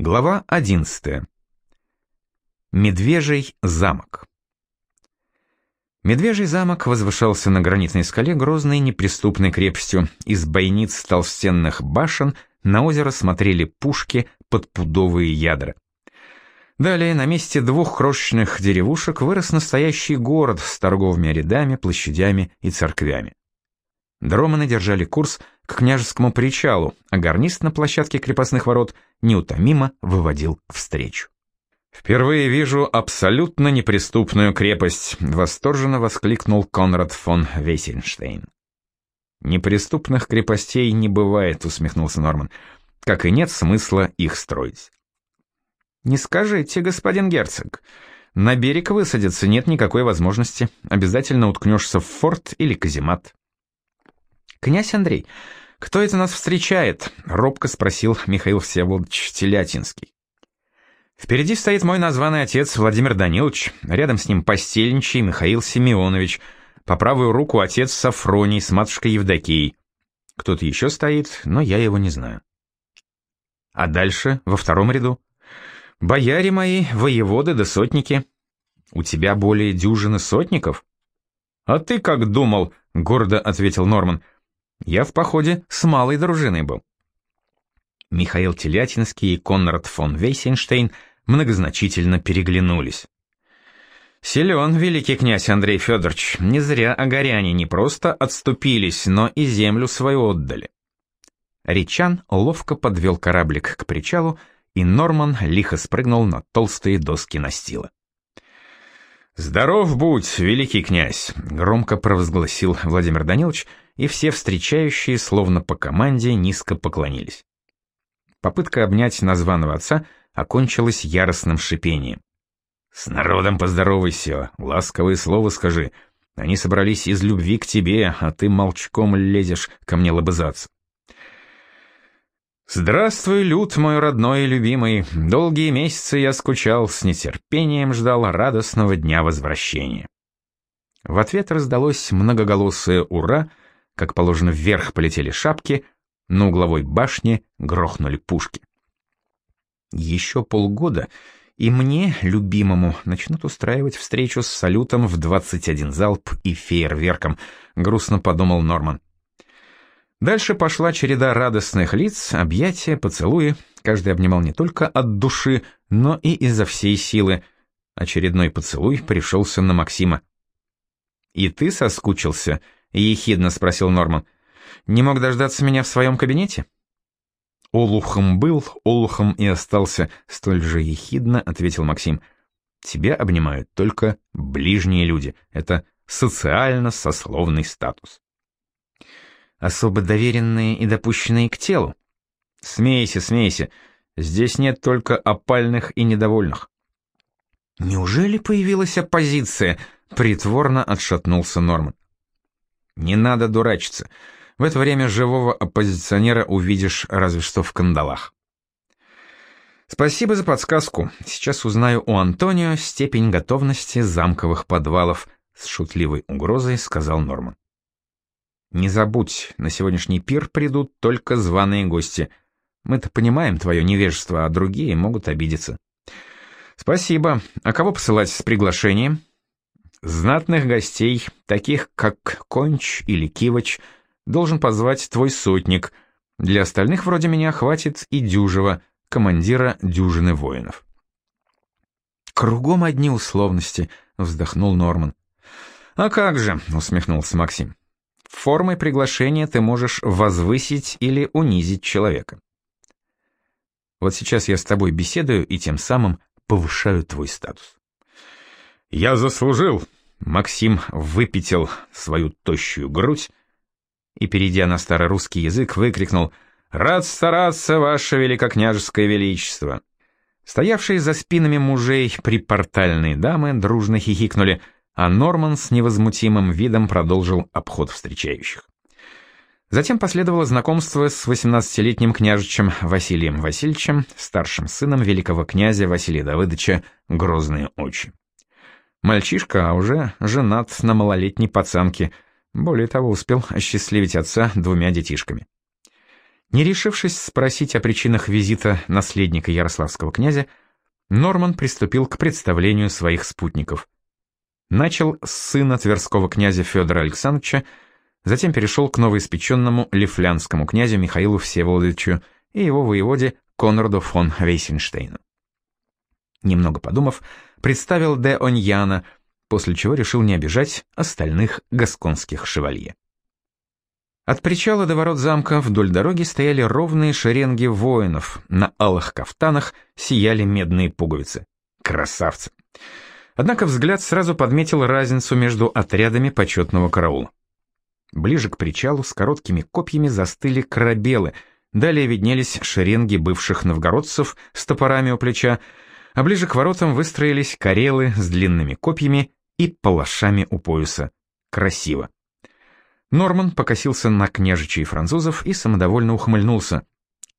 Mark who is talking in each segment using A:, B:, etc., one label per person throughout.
A: Глава 11. Медвежий замок. Медвежий замок возвышался на гранитной скале грозной неприступной крепостью. Из бойниц толстенных башен на озеро смотрели пушки под пудовые ядра. Далее на месте двух крошечных деревушек вырос настоящий город с торговыми рядами, площадями и церквями. Дроманы держали курс к княжескому причалу, а гарнист на площадке крепостных ворот неутомимо выводил встречу. «Впервые вижу абсолютно неприступную крепость», — восторженно воскликнул Конрад фон Вейсенштейн. «Неприступных крепостей не бывает», — усмехнулся Норман, — «как и нет смысла их строить». «Не скажите, господин герцог. На берег высадиться нет никакой возможности. Обязательно уткнешься в форт или каземат». «Князь Андрей, кто это нас встречает?» — робко спросил Михаил Всеволодович Телятинский. «Впереди стоит мой названный отец Владимир Данилович, рядом с ним постельничий Михаил Семенович, по правую руку отец Сафроний с матушкой Евдокией. Кто-то еще стоит, но я его не знаю». «А дальше, во втором ряду?» «Бояре мои, воеводы да сотники». «У тебя более дюжины сотников?» «А ты как думал?» — гордо ответил Норман. — я в походе с малой дружиной был. Михаил Телятинский и Конрад фон Вейсенштейн многозначительно переглянулись. Силен великий князь Андрей Федорович, не зря огоряне не просто отступились, но и землю свою отдали. Речан ловко подвел кораблик к причалу, и Норман лихо спрыгнул на толстые доски настила. «Здоров будь, великий князь!» — громко провозгласил Владимир Данилович — и все встречающие, словно по команде, низко поклонились. Попытка обнять названного отца окончилась яростным шипением. «С народом поздоровайся, ласковые слова скажи. Они собрались из любви к тебе, а ты молчком лезешь ко мне лобызаться». «Здравствуй, люд мой родной и любимый. Долгие месяцы я скучал, с нетерпением ждал радостного дня возвращения». В ответ раздалось многоголосое «Ура!», как положено, вверх полетели шапки, на угловой башне грохнули пушки. Еще полгода, и мне, любимому, начнут устраивать встречу с салютом в 21 залп и фейерверком, грустно подумал Норман. Дальше пошла череда радостных лиц, объятия, поцелуи. Каждый обнимал не только от души, но и изо всей силы. Очередной поцелуй пришелся на Максима. «И ты соскучился?» — ехидно спросил Норман. «Не мог дождаться меня в своем кабинете?» «Олухом был, олухом и остался», — столь же ехидно ответил Максим. «Тебя обнимают только ближние люди. Это социально-сословный статус». «Особо доверенные и допущенные к телу?» «Смейся, смейся. Здесь нет только опальных и недовольных». «Неужели появилась оппозиция?» — притворно отшатнулся Норман. Не надо дурачиться. В это время живого оппозиционера увидишь разве что в кандалах. Спасибо за подсказку. Сейчас узнаю у Антонио степень готовности замковых подвалов, с шутливой угрозой сказал Норман. Не забудь, на сегодняшний пир придут только званые гости. Мы-то понимаем твое невежество, а другие могут обидеться. Спасибо. А кого посылать с приглашением? Знатных гостей, таких как Конч или Кивач, должен позвать твой сотник. Для остальных вроде меня хватит и Дюжева, командира дюжины воинов. «Кругом одни условности», — вздохнул Норман. «А как же», — усмехнулся Максим. «Формой приглашения ты можешь возвысить или унизить человека. Вот сейчас я с тобой беседую и тем самым повышаю твой статус». «Я заслужил!» Максим выпятил свою тощую грудь и, перейдя на старорусский язык, выкрикнул «Рад стараться, ваше великокняжеское величество!» Стоявшие за спинами мужей припортальные дамы дружно хихикнули, а Норман с невозмутимым видом продолжил обход встречающих. Затем последовало знакомство с 18-летним княжичем Василием Васильевичем, старшим сыном великого князя Василия Давыдовича «Грозные очи». Мальчишка, а уже женат на малолетней пацанке. Более того, успел осчастливить отца двумя детишками. Не решившись спросить о причинах визита наследника ярославского князя, Норман приступил к представлению своих спутников. Начал с сына тверского князя Федора Александровича, затем перешел к новоиспеченному лифлянскому князю Михаилу Всеволодовичу и его воеводе Конраду фон Вейсенштейну. Немного подумав, представил де Оньяна, после чего решил не обижать остальных гасконских шевалье. От причала до ворот замка вдоль дороги стояли ровные шеренги воинов, на алых кафтанах сияли медные пуговицы. Красавцы! Однако взгляд сразу подметил разницу между отрядами почетного караула. Ближе к причалу с короткими копьями застыли корабелы, далее виднелись шеренги бывших новгородцев с топорами у плеча, а ближе к воротам выстроились карелы с длинными копьями и палашами у пояса. Красиво. Норман покосился на княжичей французов и самодовольно ухмыльнулся.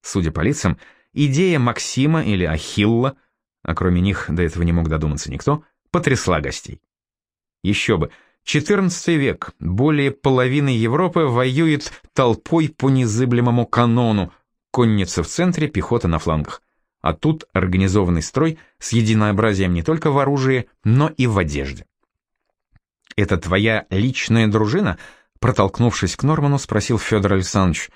A: Судя по лицам, идея Максима или Ахилла, а кроме них до этого не мог додуматься никто, потрясла гостей. Еще бы, 14 век, более половины Европы воюет толпой по незыблемому канону, конница в центре, пехота на флангах. А тут организованный строй с единообразием не только в оружии, но и в одежде. «Это твоя личная дружина?» Протолкнувшись к Норману, спросил Федор Александрович.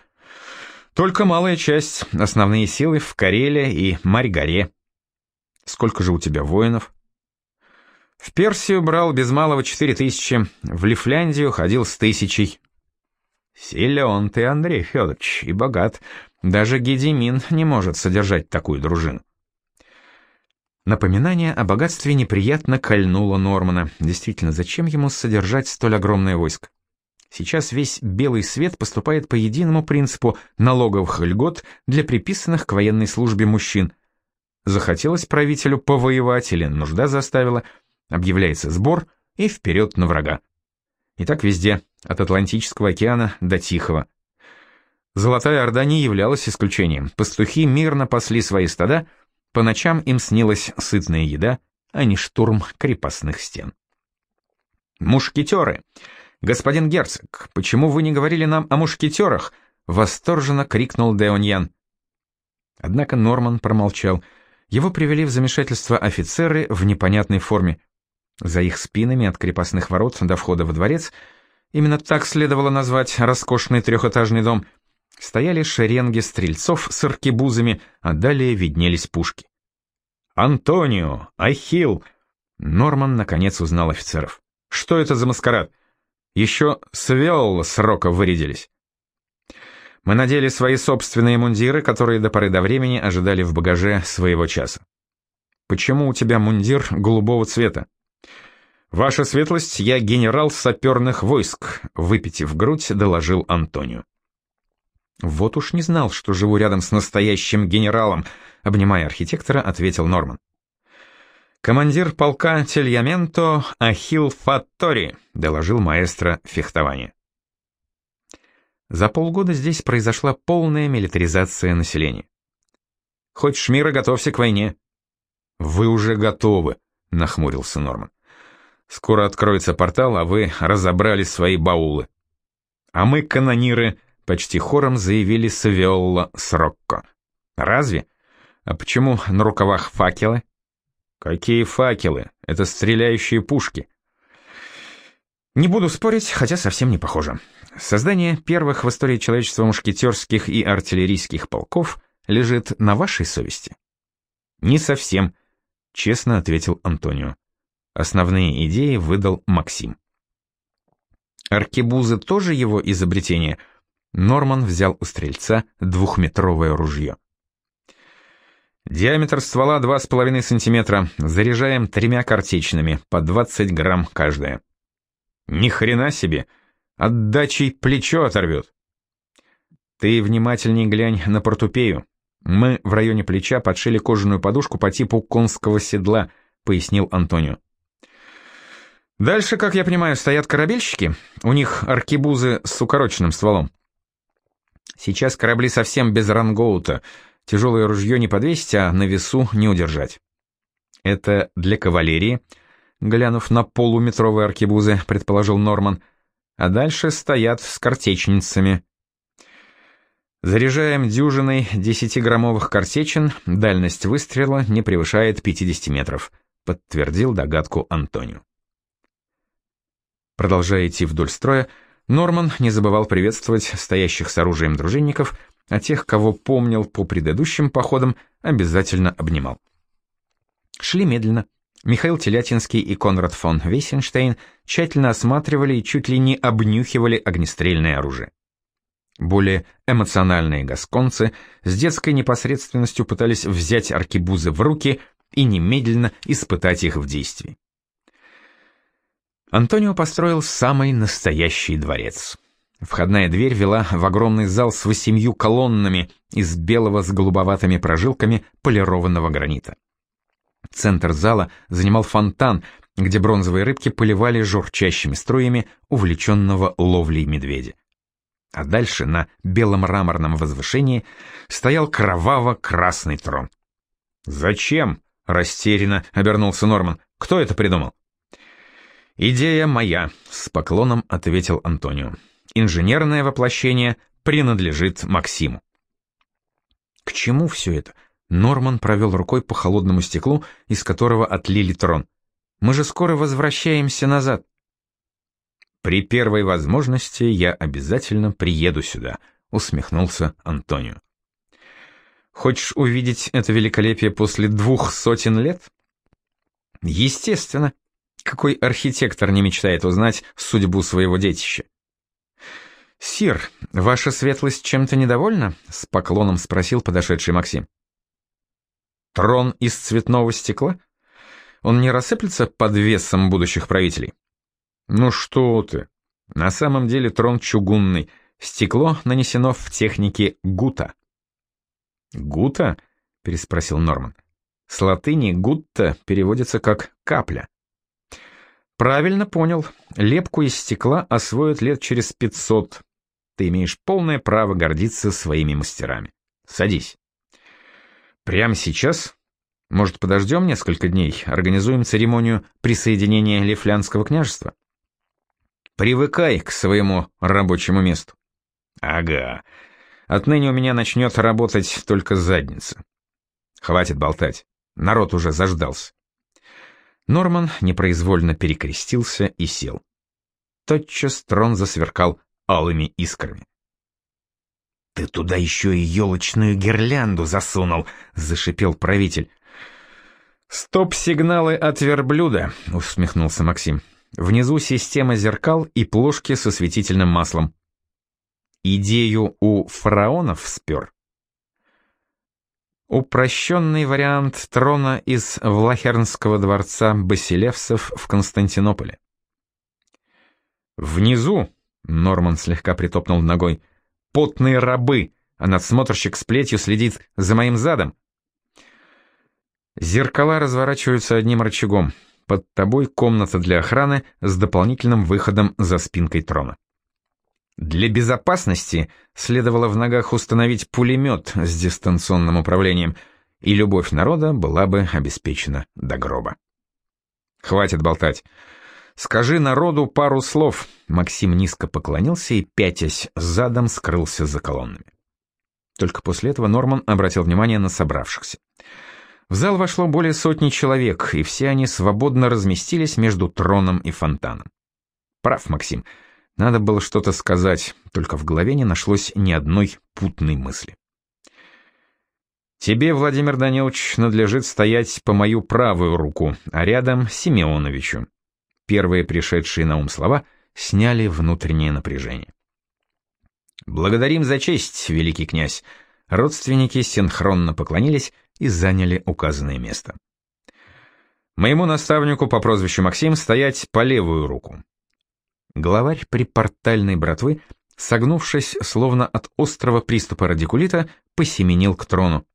A: «Только малая часть, основные силы в Карелии и Марь-горе». «Сколько же у тебя воинов?» «В Персию брал без малого четыре тысячи, в Лифляндию ходил с тысячей». «Силен ты, Андрей Федорович, и богат. Даже Гедемин не может содержать такую дружину». Напоминание о богатстве неприятно кольнуло Нормана. Действительно, зачем ему содержать столь огромное войско? Сейчас весь белый свет поступает по единому принципу налоговых льгот для приписанных к военной службе мужчин. Захотелось правителю повоевать или нужда заставила, объявляется сбор и вперед на врага. И так везде, от Атлантического океана до Тихого. Золотая Орда не являлась исключением. Пастухи мирно пасли свои стада, по ночам им снилась сытная еда, а не штурм крепостных стен. «Мушкетеры!» «Господин герцог, почему вы не говорили нам о мушкетерах?» — восторженно крикнул Деоньян. Однако Норман промолчал. Его привели в замешательство офицеры в непонятной форме. За их спинами от крепостных ворот до входа во дворец, именно так следовало назвать роскошный трехэтажный дом, стояли шеренги стрельцов с аркебузами, а далее виднелись пушки. «Антонио! Ахилл!» Норман наконец узнал офицеров. «Что это за маскарад?» Еще с Виолла срока вырядились. Мы надели свои собственные мундиры, которые до поры до времени ожидали в багаже своего часа. Почему у тебя мундир голубого цвета? Ваша светлость, я генерал саперных войск, выпитив грудь, доложил Антонио. Вот уж не знал, что живу рядом с настоящим генералом, обнимая архитектора, ответил Норман. «Командир полка Тельяменто Ахил Фаттори», — доложил маэстро фехтования. За полгода здесь произошла полная милитаризация населения. «Хочешь мира, готовься к войне». «Вы уже готовы», — нахмурился Норман. «Скоро откроется портал, а вы разобрали свои баулы». «А мы, канониры», — почти хором заявили Савиолла с Рокко. «Разве? А почему на рукавах факелы?» Какие факелы? Это стреляющие пушки. Не буду спорить, хотя совсем не похоже. Создание первых в истории человечества мушкетерских и артиллерийских полков лежит на вашей совести? Не совсем, честно ответил Антонио. Основные идеи выдал Максим. Аркебузы тоже его изобретение. Норман взял у стрельца двухметровое ружье. Диаметр ствола 2,5 см. Заряжаем тремя картечными, по 20 грамм каждая. Ни хрена себе! Отдачей плечо оторвет. Ты внимательней глянь на портупею. Мы в районе плеча подшили кожаную подушку по типу конского седла, пояснил Антонио. Дальше, как я понимаю, стоят корабельщики. У них аркебузы с укороченным стволом. Сейчас корабли совсем без рангоута — Тяжелое ружье не подвесить, а на весу не удержать. Это для кавалерии, глянув на полуметровые аркебузы, предположил Норман, а дальше стоят с картечницами. Заряжаем дюжиной 10-граммовых картечин, дальность выстрела не превышает 50 метров, подтвердил догадку Антонио. Продолжая идти вдоль строя, Норман не забывал приветствовать стоящих с оружием дружинников, а тех, кого помнил по предыдущим походам, обязательно обнимал. Шли медленно. Михаил Телятинский и Конрад фон Вейсенштейн тщательно осматривали и чуть ли не обнюхивали огнестрельное оружие. Более эмоциональные гасконцы с детской непосредственностью пытались взять аркебузы в руки и немедленно испытать их в действии. Антонио построил самый настоящий дворец. Входная дверь вела в огромный зал с восемью колоннами из белого с голубоватыми прожилками полированного гранита. Центр зала занимал фонтан, где бронзовые рыбки поливали журчащими струями увлеченного ловлей медведя. А дальше на белом мраморном возвышении стоял кроваво-красный трон. «Зачем?» — растерянно обернулся Норман. «Кто это придумал?» «Идея моя», — с поклоном ответил Антонио. «Инженерное воплощение принадлежит Максиму». К чему все это? Норман провел рукой по холодному стеклу, из которого отлили трон. «Мы же скоро возвращаемся назад». «При первой возможности я обязательно приеду сюда», — усмехнулся Антонио. «Хочешь увидеть это великолепие после двух сотен лет?» «Естественно. Какой архитектор не мечтает узнать судьбу своего детища?» «Сир, ваша светлость чем-то недовольна?» — с поклоном спросил подошедший Максим. «Трон из цветного стекла? Он не рассыплется под весом будущих правителей?» Ну что ты? На самом деле трон чугунный, стекло нанесено в технике гута. Гута? переспросил Норман. С латыни гутта переводится как капля. Правильно понял. Лепку из стекла освоят лет через пятьсот. Ты имеешь полное право гордиться своими мастерами. Садись. Прямо сейчас? Может, подождем несколько дней, организуем церемонию присоединения Лифлянского княжества? Привыкай к своему рабочему месту. Ага. Отныне у меня начнет работать только задница. Хватит болтать. Народ уже заждался. Норман непроизвольно перекрестился и сел. Тотчас трон засверкал алыми искрами. «Ты туда еще и елочную гирлянду засунул!» — зашипел правитель. «Стоп-сигналы от верблюда!» — усмехнулся Максим. Внизу система зеркал и плошки со светительным маслом. Идею у фараонов спер. Упрощенный вариант трона из Влахернского дворца Басилевсов в Константинополе. Внизу, Норман слегка притопнул ногой, потные рабы, а надсмотрщик с плетью следит за моим задом. Зеркала разворачиваются одним рычагом. Под тобой комната для охраны с дополнительным выходом за спинкой трона. Для безопасности следовало в ногах установить пулемет с дистанционным управлением, и любовь народа была бы обеспечена до гроба. «Хватит болтать. Скажи народу пару слов». Максим низко поклонился и, пятясь задом, скрылся за колоннами. Только после этого Норман обратил внимание на собравшихся. В зал вошло более сотни человек, и все они свободно разместились между троном и фонтаном. Прав, Максим. Надо было что-то сказать, только в голове не нашлось ни одной путной мысли. Тебе, Владимир Данилович, надлежит стоять по мою правую руку, а рядом Симеоновичу. Первые пришедшие на ум слова сняли внутреннее напряжение. Благодарим за честь, великий князь. Родственники синхронно поклонились и заняли указанное место. Моему наставнику по прозвищу Максим стоять по левую руку. Главарь припортальной братвы, согнувшись, словно от острого приступа радикулита, посеменил к трону.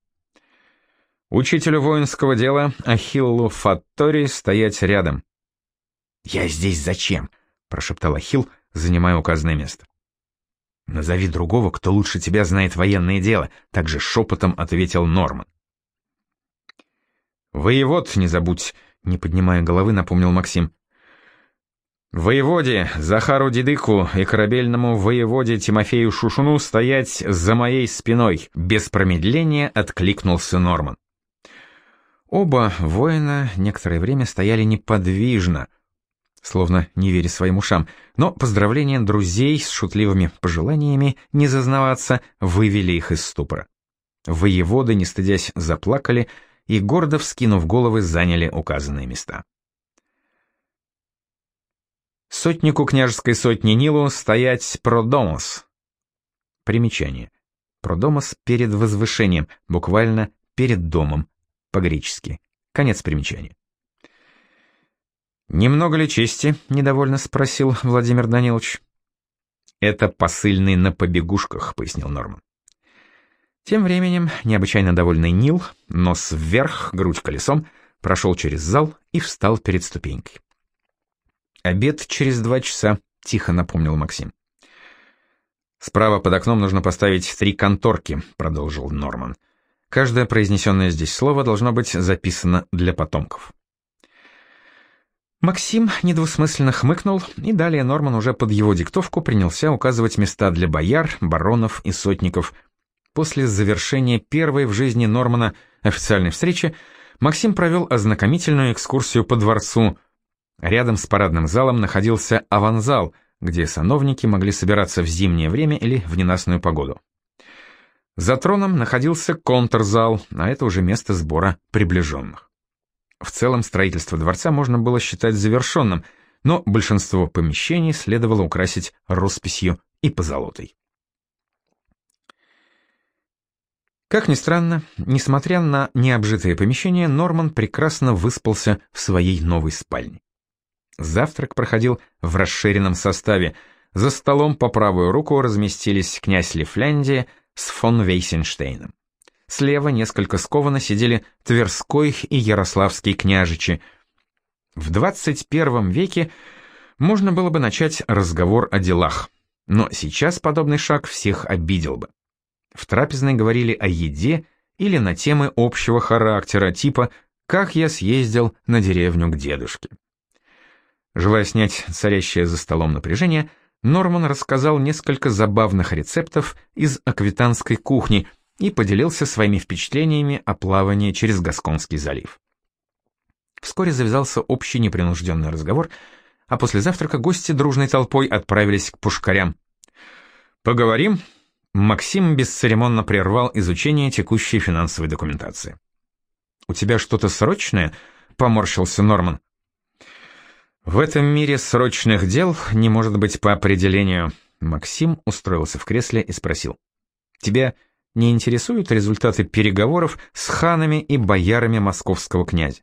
A: Учителю воинского дела Ахиллу Фаттори стоять рядом. «Я здесь зачем?» — прошептал Ахилл, занимая указанное место. «Назови другого, кто лучше тебя знает военное дело», — также шепотом ответил Норман. «Воевод не забудь», — не поднимая головы, напомнил Максим. Воеводе Захару Дидыку и корабельному воеводе Тимофею Шушуну стоять за моей спиной, без промедления откликнулся Норман. Оба воина некоторое время стояли неподвижно, словно не веря своим ушам, но поздравления друзей с шутливыми пожеланиями не зазнаваться вывели их из ступора. Воеводы, не стыдясь, заплакали и, гордо вскинув головы, заняли указанные места. Сотнику княжеской сотни Нилу стоять продомос. Примечание. Продомос перед возвышением, буквально перед домом, по-гречески. Конец примечания. «Немного ли чести?» — недовольно спросил Владимир Данилович. «Это посыльный на побегушках», — пояснил Норман. Тем временем необычайно довольный Нил, нос вверх, грудь колесом, прошел через зал и встал перед ступенькой. «Обед через два часа», — тихо напомнил Максим. «Справа под окном нужно поставить три конторки», — продолжил Норман. «Каждое произнесенное здесь слово должно быть записано для потомков». Максим недвусмысленно хмыкнул, и далее Норман уже под его диктовку принялся указывать места для бояр, баронов и сотников. После завершения первой в жизни Нормана официальной встречи Максим провел ознакомительную экскурсию по дворцу — Рядом с парадным залом находился аванзал, где сановники могли собираться в зимнее время или в ненастную погоду. За троном находился контрзал, а это уже место сбора приближенных. В целом строительство дворца можно было считать завершенным, но большинство помещений следовало украсить росписью и позолотой. Как ни странно, несмотря на необжитые помещения, Норман прекрасно выспался в своей новой спальне. Завтрак проходил в расширенном составе. За столом по правую руку разместились князь Лифляндия с фон Вейсенштейном. Слева несколько скованно сидели Тверской и Ярославский княжичи. В 21 веке можно было бы начать разговор о делах, но сейчас подобный шаг всех обидел бы. В трапезной говорили о еде или на темы общего характера, типа «как я съездил на деревню к дедушке». Желая снять царящее за столом напряжение, Норман рассказал несколько забавных рецептов из аквитанской кухни и поделился своими впечатлениями о плавании через Гасконский залив. Вскоре завязался общий непринужденный разговор, а после завтрака гости дружной толпой отправились к пушкарям. «Поговорим?» Максим бесцеремонно прервал изучение текущей финансовой документации. «У тебя что-то срочное?» — поморщился Норман. В этом мире срочных дел не может быть по определению. Максим устроился в кресле и спросил. Тебя не интересуют результаты переговоров с ханами и боярами московского князя?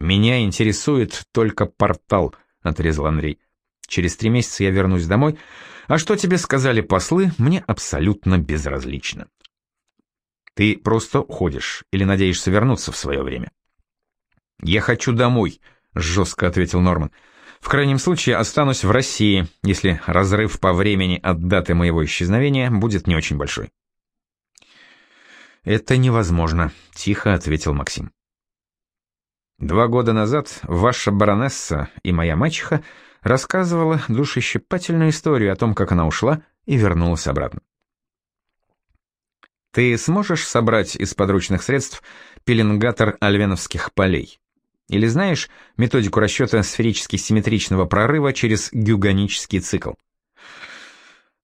A: Меня интересует только портал, отрезал Андрей. Через три месяца я вернусь домой, а что тебе сказали послы, мне абсолютно безразлично. Ты просто уходишь или надеешься вернуться в свое время? Я хочу домой, — жестко ответил Норман. В крайнем случае останусь в России, если разрыв по времени от даты моего исчезновения будет не очень большой. Это невозможно, тихо ответил Максим. Два года назад ваша баронесса и моя мачеха рассказывала душещипательную историю о том, как она ушла и вернулась обратно. Ты сможешь собрать из подручных средств пеленгатор альвеновских полей? Или знаешь методику расчета сферически-симметричного прорыва через гюганический цикл?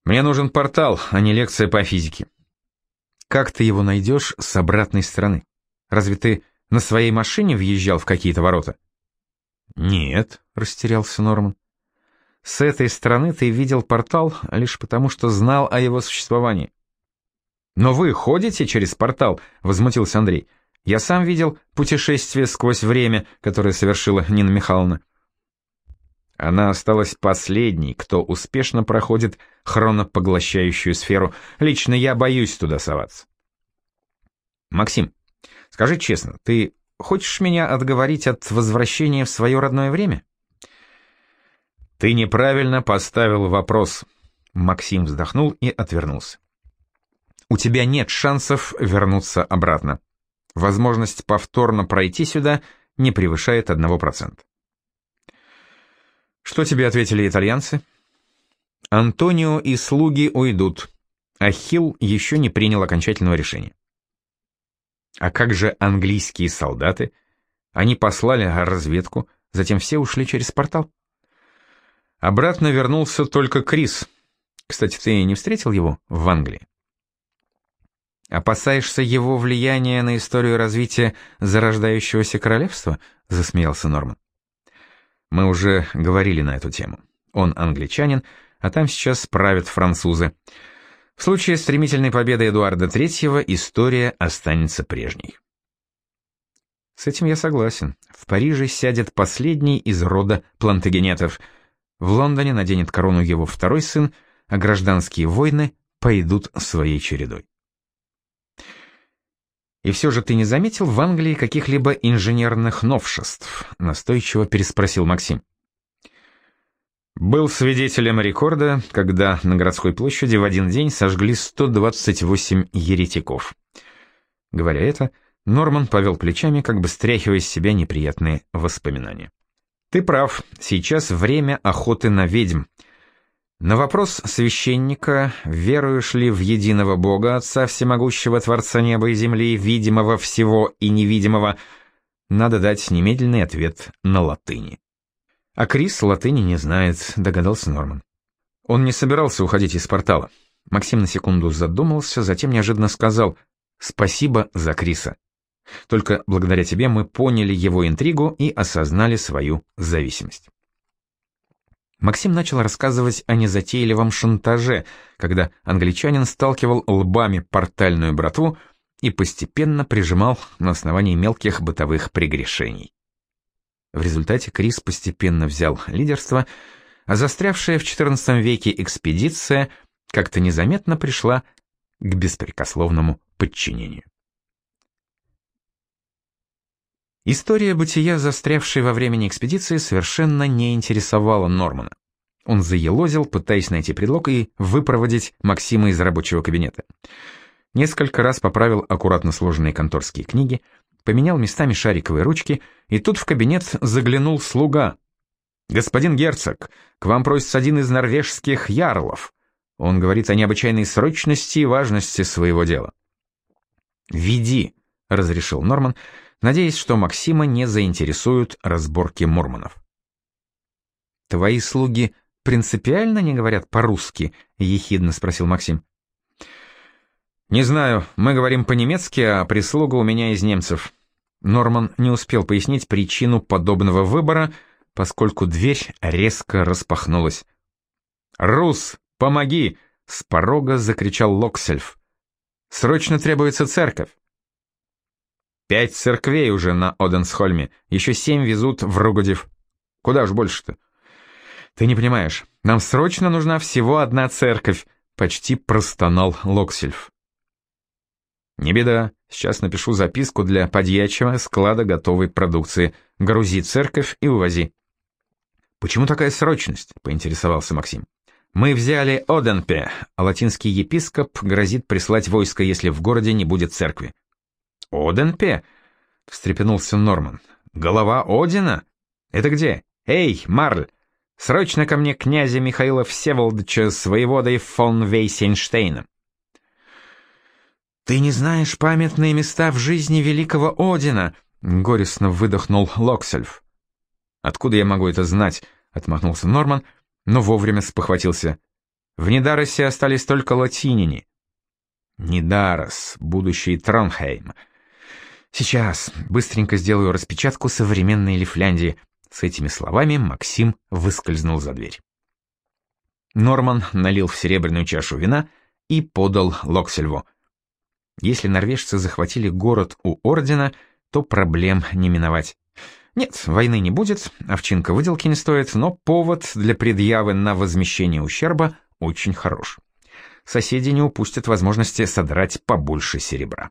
A: Мне нужен портал, а не лекция по физике. Как ты его найдешь с обратной стороны? Разве ты на своей машине въезжал в какие-то ворота? Нет, растерялся Норман. С этой стороны ты видел портал лишь потому, что знал о его существовании. Но вы ходите через портал, возмутился Андрей. Я сам видел путешествие сквозь время, которое совершила Нина Михайловна. Она осталась последней, кто успешно проходит хронопоглощающую сферу. Лично я боюсь туда соваться. Максим, скажи честно, ты хочешь меня отговорить от возвращения в свое родное время? Ты неправильно поставил вопрос. Максим вздохнул и отвернулся. У тебя нет шансов вернуться обратно возможность повторно пройти сюда не превышает 1%. Что тебе ответили итальянцы? Антонио и слуги уйдут. Ахилл еще не принял окончательного решения. А как же английские солдаты? Они послали разведку, затем все ушли через портал. Обратно вернулся только Крис. Кстати, ты не встретил его в Англии? Опасаешься его влияния на историю развития зарождающегося королевства? Засмеялся Норман. Мы уже говорили на эту тему. Он англичанин, а там сейчас правят французы. В случае стремительной победы Эдуарда III история останется прежней. С этим я согласен. В Париже сядет последний из рода плантагенетов. В Лондоне наденет корону его второй сын, а гражданские войны пойдут своей чередой. И все же ты не заметил в Англии каких-либо инженерных новшеств? Настойчиво переспросил Максим. Был свидетелем рекорда, когда на городской площади в один день сожгли 128 еретиков. Говоря это, Норман повел плечами, как бы стряхивая из себя неприятные воспоминания. «Ты прав, сейчас время охоты на ведьм. На вопрос священника, веруешь ли в единого Бога, Отца Всемогущего Творца неба и земли, видимого всего и невидимого, надо дать немедленный ответ на латыни. А Крис латыни не знает, догадался Норман. Он не собирался уходить из портала. Максим на секунду задумался, затем неожиданно сказал «Спасибо за Криса». Только благодаря тебе мы поняли его интригу и осознали свою зависимость. Максим начал рассказывать о незатейливом шантаже, когда англичанин сталкивал лбами портальную братву и постепенно прижимал на основании мелких бытовых прегрешений. В результате Крис постепенно взял лидерство, а застрявшая в XIV веке экспедиция как-то незаметно пришла к беспрекословному подчинению. История бытия, застрявшей во времени экспедиции, совершенно не интересовала Нормана. Он заелозил, пытаясь найти предлог и выпроводить Максима из рабочего кабинета. Несколько раз поправил аккуратно сложенные конторские книги, поменял местами шариковые ручки, и тут в кабинет заглянул слуга. «Господин герцог, к вам просится один из норвежских ярлов. Он говорит о необычайной срочности и важности своего дела». «Веди», — разрешил Норман, надеясь, что Максима не заинтересуют разборки мурманов. «Твои слуги принципиально не говорят по-русски?» — ехидно спросил Максим. «Не знаю, мы говорим по-немецки, а прислуга у меня из немцев». Норман не успел пояснить причину подобного выбора, поскольку дверь резко распахнулась. «Рус, помоги!» — с порога закричал Локсельф. «Срочно требуется церковь!» «Пять церквей уже на Оденсхольме, еще семь везут в Ругудев. Куда уж больше-то?» «Ты не понимаешь, нам срочно нужна всего одна церковь», — почти простонал Локсельф. «Не беда, сейчас напишу записку для подьячего склада готовой продукции. Грузи церковь и увози». «Почему такая срочность?» — поинтересовался Максим. «Мы взяли Оденпе, а латинский епископ грозит прислать войско, если в городе не будет церкви». «Оденпе?» — встрепенулся Норман. «Голова Одина? Это где? Эй, Марль, срочно ко мне князя Михаила Всеволодовича с воеводой фон Вейсенштейном». «Ты не знаешь памятные места в жизни великого Одина!» — горестно выдохнул Локсельф. «Откуда я могу это знать?» — отмахнулся Норман, но вовремя спохватился. «В Недаросе остались только латинине». «Недарос, будущий Тронхейм. Сейчас, быстренько сделаю распечатку современной Лифляндии». С этими словами Максим выскользнул за дверь. Норман налил в серебряную чашу вина и подал Локсельву. Если норвежцы захватили город у ордена, то проблем не миновать. Нет, войны не будет, овчинка выделки не стоит, но повод для предъявы на возмещение ущерба очень хорош. Соседи не упустят возможности содрать побольше серебра.